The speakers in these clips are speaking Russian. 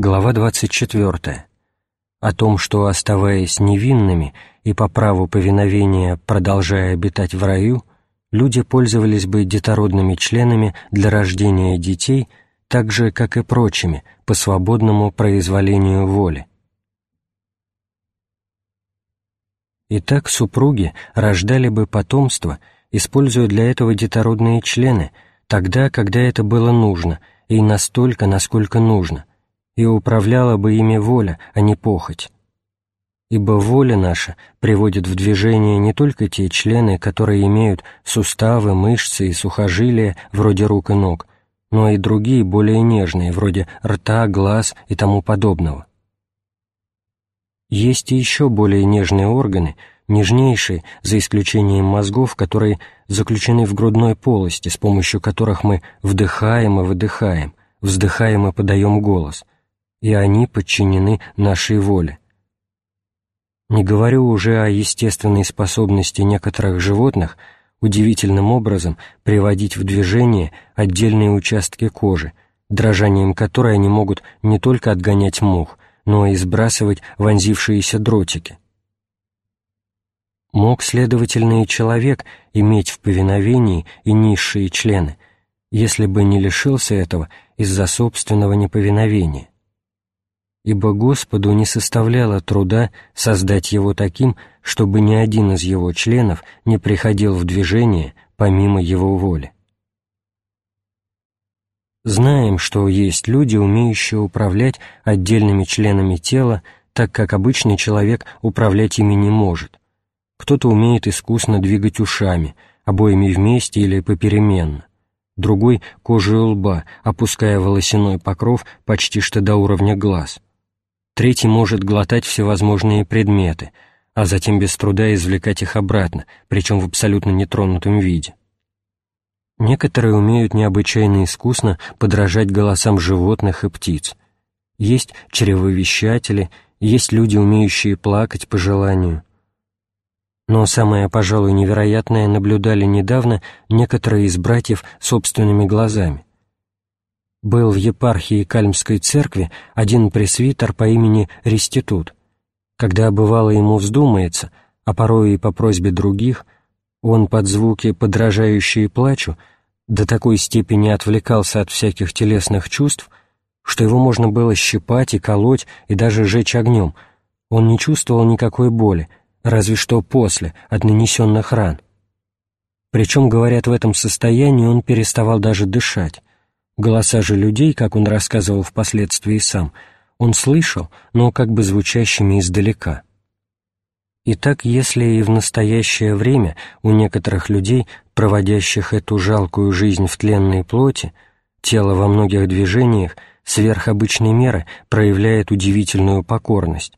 Глава 24. О том, что, оставаясь невинными и по праву повиновения продолжая обитать в раю, люди пользовались бы детородными членами для рождения детей, так же, как и прочими, по свободному произволению воли. Итак, супруги рождали бы потомство, используя для этого детородные члены, тогда, когда это было нужно, и настолько, насколько нужно, и управляла бы ими воля, а не похоть. Ибо воля наша приводит в движение не только те члены, которые имеют суставы, мышцы и сухожилия, вроде рук и ног, но и другие, более нежные, вроде рта, глаз и тому подобного. Есть и еще более нежные органы, нежнейшие, за исключением мозгов, которые заключены в грудной полости, с помощью которых мы вдыхаем и выдыхаем, вздыхаем и подаем голос — и они подчинены нашей воле. Не говорю уже о естественной способности некоторых животных удивительным образом приводить в движение отдельные участки кожи, дрожанием которой они могут не только отгонять мух, но и сбрасывать вонзившиеся дротики. Мог, следовательно, и человек иметь в повиновении и низшие члены, если бы не лишился этого из-за собственного неповиновения ибо Господу не составляло труда создать его таким, чтобы ни один из его членов не приходил в движение помимо его воли. Знаем, что есть люди, умеющие управлять отдельными членами тела, так как обычный человек управлять ими не может. Кто-то умеет искусно двигать ушами, обоими вместе или попеременно. Другой — кожей лба, опуская волосяной покров почти что до уровня глаз — Третий может глотать всевозможные предметы, а затем без труда извлекать их обратно, причем в абсолютно нетронутом виде. Некоторые умеют необычайно искусно подражать голосам животных и птиц. Есть чревовещатели, есть люди, умеющие плакать по желанию. Но самое, пожалуй, невероятное наблюдали недавно некоторые из братьев собственными глазами был в епархии Кальмской церкви один пресвитер по имени Реститут. Когда бывало ему вздумается, а порой и по просьбе других, он под звуки, подражающие плачу, до такой степени отвлекался от всяких телесных чувств, что его можно было щипать и колоть и даже жечь огнем. Он не чувствовал никакой боли, разве что после, от нанесенных ран. Причем, говорят, в этом состоянии он переставал даже дышать. Голоса же людей, как он рассказывал впоследствии сам, он слышал, но как бы звучащими издалека. Итак, если и в настоящее время у некоторых людей, проводящих эту жалкую жизнь в тленной плоти, тело во многих движениях сверх обычной меры проявляет удивительную покорность,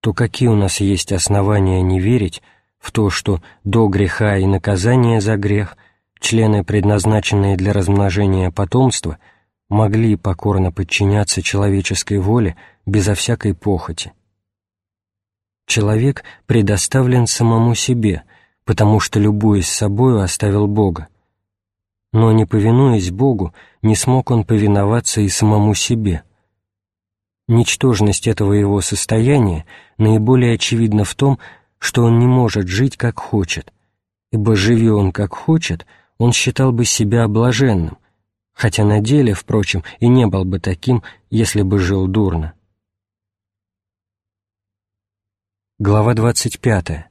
то какие у нас есть основания не верить в то, что до греха и наказания за грех – члены, предназначенные для размножения потомства, могли покорно подчиняться человеческой воле безо всякой похоти. Человек предоставлен самому себе, потому что, любуясь собою, оставил Бога. Но, не повинуясь Богу, не смог он повиноваться и самому себе. Ничтожность этого его состояния наиболее очевидна в том, что он не может жить как хочет, ибо живи он как хочет — он считал бы себя блаженным, хотя на деле, впрочем, и не был бы таким, если бы жил дурно. Глава 25.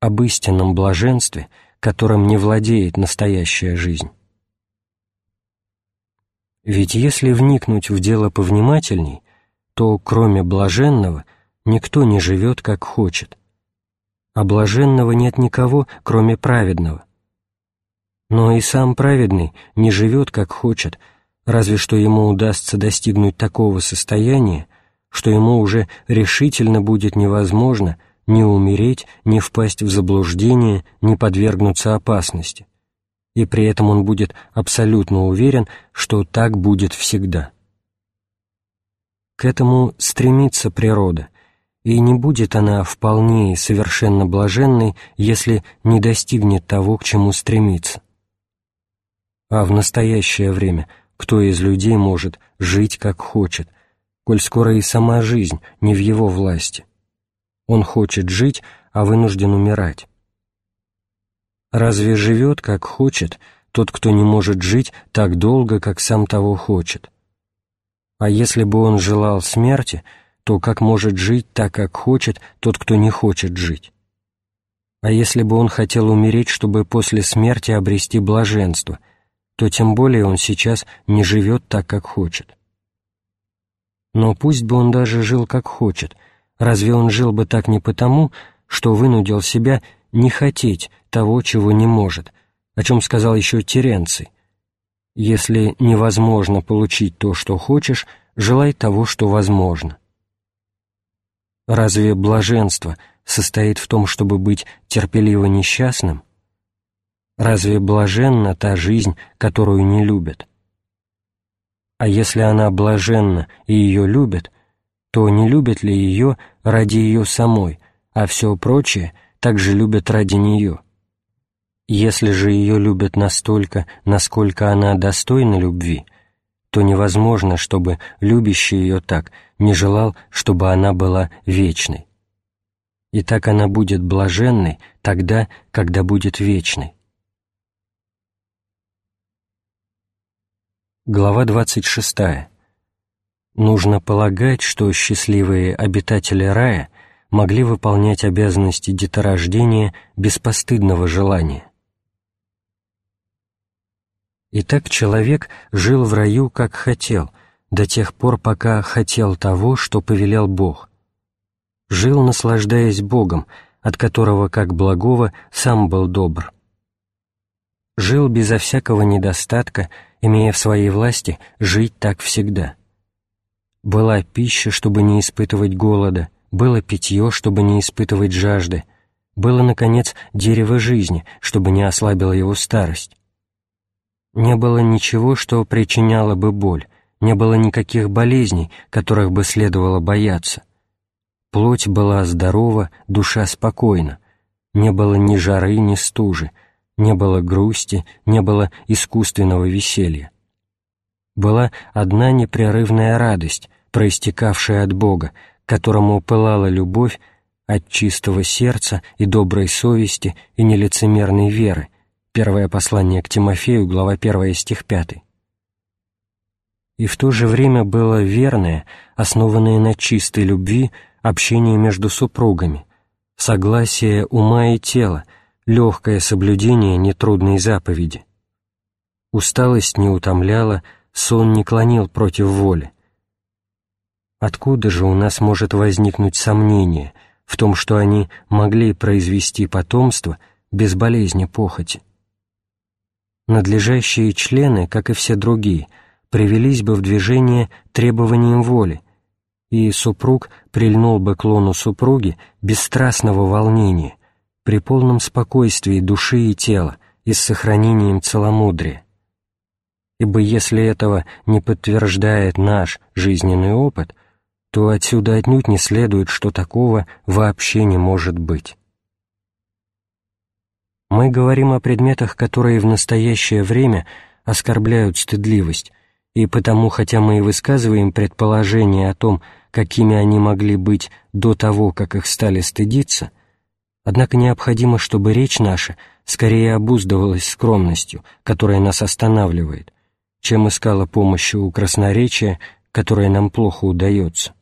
Об истинном блаженстве, которым не владеет настоящая жизнь. Ведь если вникнуть в дело повнимательней, то кроме блаженного никто не живет как хочет, а блаженного нет никого, кроме праведного, но и сам праведный не живет как хочет, разве что ему удастся достигнуть такого состояния, что ему уже решительно будет невозможно ни умереть, ни впасть в заблуждение, ни подвергнуться опасности. И при этом он будет абсолютно уверен, что так будет всегда. К этому стремится природа, и не будет она вполне и совершенно блаженной, если не достигнет того, к чему стремится. А в настоящее время кто из людей может жить как хочет, коль скоро и сама жизнь не в его власти. Он хочет жить, а вынужден умирать. Разве живет, как хочет, тот, кто не может жить так долго, как сам того хочет? А если бы он желал смерти, то как может жить так, как хочет тот, кто не хочет жить? А если бы он хотел умереть, чтобы после смерти обрести блаженство, то тем более он сейчас не живет так, как хочет. Но пусть бы он даже жил как хочет, разве он жил бы так не потому, что вынудил себя не хотеть того, чего не может, о чем сказал еще Теренций. Если невозможно получить то, что хочешь, желай того, что возможно. Разве блаженство состоит в том, чтобы быть терпеливо несчастным? Разве блаженна та жизнь, которую не любят? А если она блаженна и ее любят, то не любят ли ее ради ее самой, а все прочее также любят ради нее? Если же ее любят настолько, насколько она достойна любви, то невозможно, чтобы любящий ее так не желал, чтобы она была вечной. И так она будет блаженной тогда, когда будет вечной. Глава 26. Нужно полагать, что счастливые обитатели рая могли выполнять обязанности деторождения без постыдного желания. Итак, человек жил в раю, как хотел, до тех пор, пока хотел того, что повелел Бог. Жил, наслаждаясь Богом, от которого, как благого, сам был добр. Жил безо всякого недостатка имея в своей власти жить так всегда. Была пища, чтобы не испытывать голода, было питье, чтобы не испытывать жажды, было, наконец, дерево жизни, чтобы не ослабила его старость. Не было ничего, что причиняло бы боль, не было никаких болезней, которых бы следовало бояться. Плоть была здорова, душа спокойна, не было ни жары, ни стужи, не было грусти, не было искусственного веселья. Была одна непрерывная радость, проистекавшая от Бога, которому пылала любовь от чистого сердца и доброй совести и нелицемерной веры. Первое послание к Тимофею, глава 1, стих 5. И в то же время было верное, основанное на чистой любви, общение между супругами, согласие ума и тела — легкое соблюдение нетрудной заповеди. Усталость не утомляла, сон не клонил против воли. Откуда же у нас может возникнуть сомнение в том, что они могли произвести потомство без болезни похоти? Надлежащие члены, как и все другие, привелись бы в движение требованием воли, и супруг прильнул бы к лону супруги без страстного волнения, при полном спокойствии души и тела и с сохранением целомудрия. Ибо если этого не подтверждает наш жизненный опыт, то отсюда отнюдь не следует, что такого вообще не может быть. Мы говорим о предметах, которые в настоящее время оскорбляют стыдливость, и потому, хотя мы и высказываем предположение о том, какими они могли быть до того, как их стали стыдиться, Однако необходимо, чтобы речь наша скорее обуздывалась скромностью, которая нас останавливает, чем искала помощи у красноречия, которое нам плохо удается.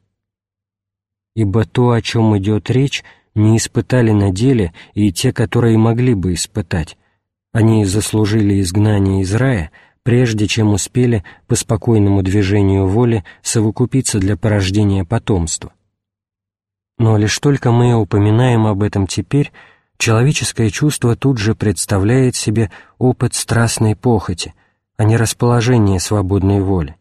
Ибо то, о чем идет речь, не испытали на деле и те, которые могли бы испытать. Они заслужили изгнание из рая, прежде чем успели по спокойному движению воли совокупиться для порождения потомства. Но лишь только мы упоминаем об этом теперь, человеческое чувство тут же представляет себе опыт страстной похоти, а не расположение свободной воли.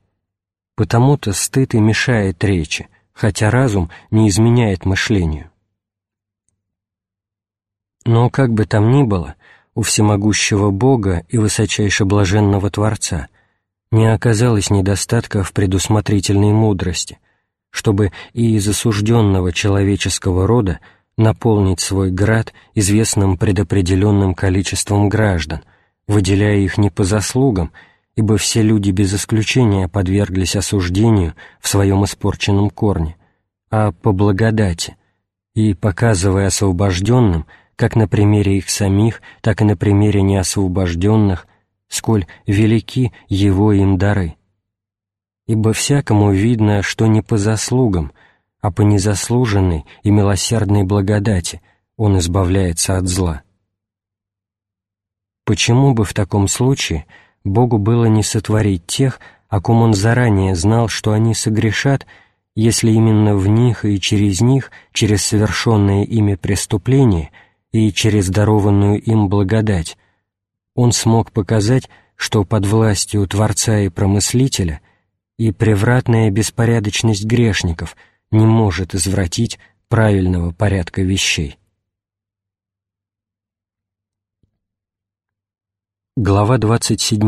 Потому-то стыд и мешает речи, хотя разум не изменяет мышлению. Но как бы там ни было, у всемогущего Бога и высочайше блаженного Творца не оказалось недостатка в предусмотрительной мудрости — чтобы и из осужденного человеческого рода наполнить свой град известным предопределенным количеством граждан, выделяя их не по заслугам ибо все люди без исключения подверглись осуждению в своем испорченном корне, а по благодати, и показывая освобожденным, как на примере их самих, так и на примере неосвобожденных, сколь велики его им дары. Ибо всякому видно, что не по заслугам, а по незаслуженной и милосердной благодати он избавляется от зла. Почему бы в таком случае Богу было не сотворить тех, о ком Он заранее знал, что они согрешат, если именно в них и через них, через совершенное ими преступление и через дарованную им благодать, Он смог показать, что под властью Творца и Промыслителя и превратная беспорядочность грешников не может извратить правильного порядка вещей. Глава 27.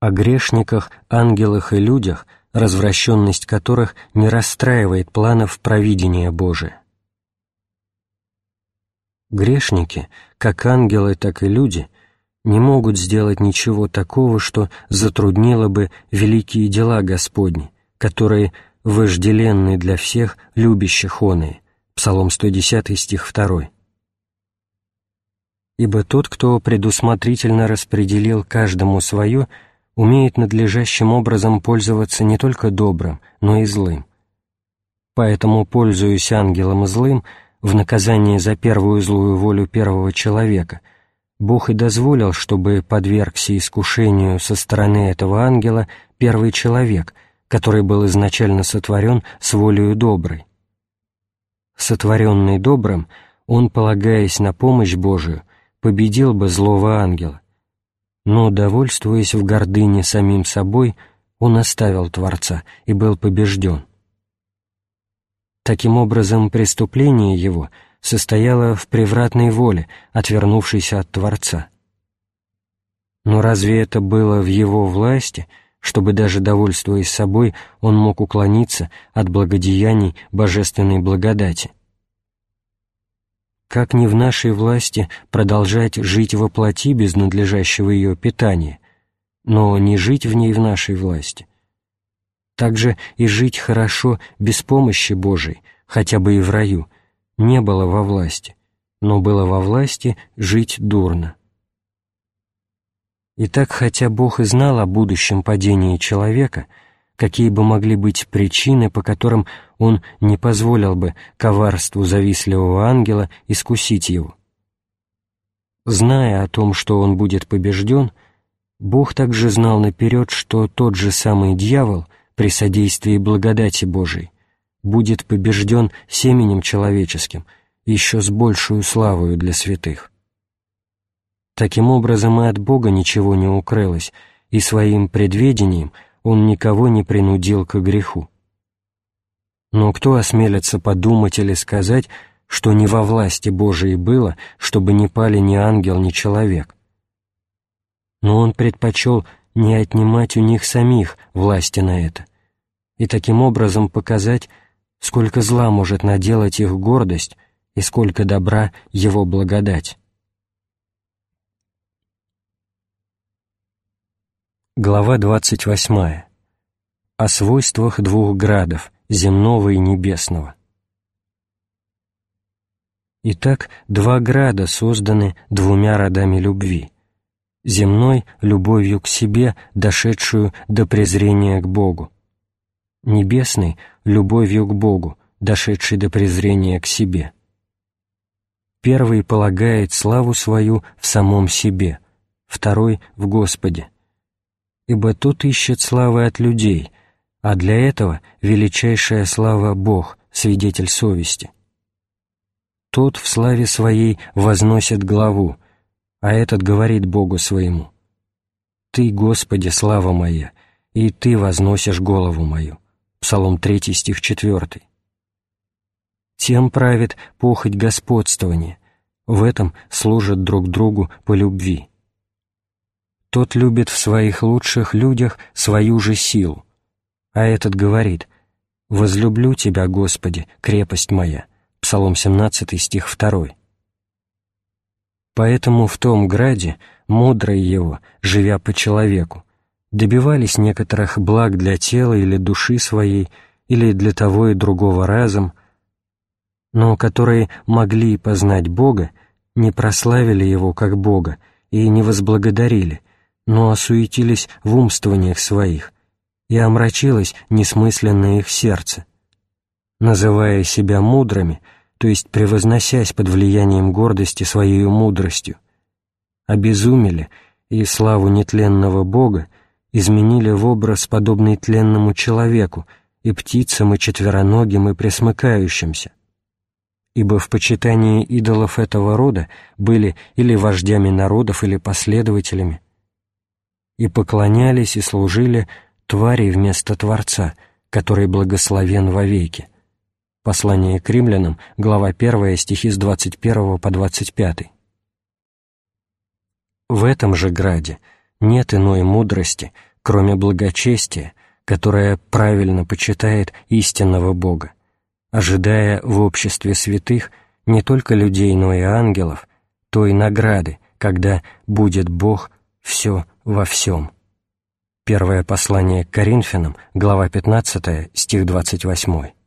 О грешниках, ангелах и людях, развращенность которых не расстраивает планов провидения Божия. Грешники, как ангелы, так и люди, не могут сделать ничего такого, что затруднило бы великие дела Господни, которые вожделенны для всех любящих оные. Псалом 110 стих 2 ибо тот, кто предусмотрительно распределил каждому свое, умеет надлежащим образом пользоваться не только добрым, но и злым. Поэтому, пользуясь ангелом злым, в наказание за первую злую волю первого человека, Бог и дозволил, чтобы подвергся искушению со стороны этого ангела первый человек, который был изначально сотворен с волею доброй. Сотворенный добрым, он, полагаясь на помощь Божию, победил бы злого ангела. Но, довольствуясь в гордыне самим собой, он оставил Творца и был побежден. Таким образом, преступление его состояло в превратной воле, отвернувшейся от Творца. Но разве это было в его власти, чтобы даже довольствуясь собой, он мог уклониться от благодеяний божественной благодати? как не в нашей власти продолжать жить во плоти без надлежащего ее питания, но не жить в ней в нашей власти. Также и жить хорошо без помощи Божией, хотя бы и в раю, не было во власти, но было во власти жить дурно. Итак, хотя Бог и знал о будущем падении человека — какие бы могли быть причины, по которым он не позволил бы коварству завистливого ангела искусить его. Зная о том, что он будет побежден, Бог также знал наперед, что тот же самый дьявол при содействии благодати Божией будет побежден семенем человеческим, еще с большую славою для святых. Таким образом и от Бога ничего не укрылось, и своим предведением – он никого не принудил к греху. Но кто осмелится подумать или сказать, что не во власти Божией было, чтобы не пали ни ангел, ни человек? Но он предпочел не отнимать у них самих власти на это, и таким образом показать, сколько зла может наделать их гордость и сколько добра его благодать. Глава 28. О свойствах двух градов, земного и небесного. Итак, два града созданы двумя родами любви. Земной — любовью к себе, дошедшую до презрения к Богу. Небесный — любовью к Богу, дошедшей до презрения к себе. Первый полагает славу свою в самом себе, второй — в Господе ибо тот ищет славы от людей, а для этого величайшая слава — Бог, свидетель совести. Тот в славе своей возносит главу, а этот говорит Богу своему, «Ты, Господи, слава моя, и Ты возносишь голову мою». Псалом 3, стих 4. Тем правит похоть господствования, в этом служат друг другу по любви тот любит в своих лучших людях свою же силу. А этот говорит «Возлюблю Тебя, Господи, крепость моя» Псалом 17, стих 2. Поэтому в том граде мудрый его, живя по человеку, добивались некоторых благ для тела или души своей, или для того и другого разом, но которые могли познать Бога, не прославили Его как Бога и не возблагодарили, но осуетились в умствованиях своих, и омрачилось несмысленное их сердце. Называя себя мудрыми, то есть превозносясь под влиянием гордости своей мудростью, обезумели и славу нетленного Бога изменили в образ, подобный тленному человеку, и птицам, и четвероногим, и пресмыкающимся. Ибо в почитании идолов этого рода были или вождями народов, или последователями, и поклонялись и служили твари вместо Творца, который благословен вовеки. Послание к римлянам, глава 1, стихи с 21 по 25. В этом же граде нет иной мудрости, кроме благочестия, которое правильно почитает истинного Бога, ожидая в обществе святых не только людей, но и ангелов, той награды, когда будет Бог все во всем. Первое послание к Коринфянам, глава 15, стих 28.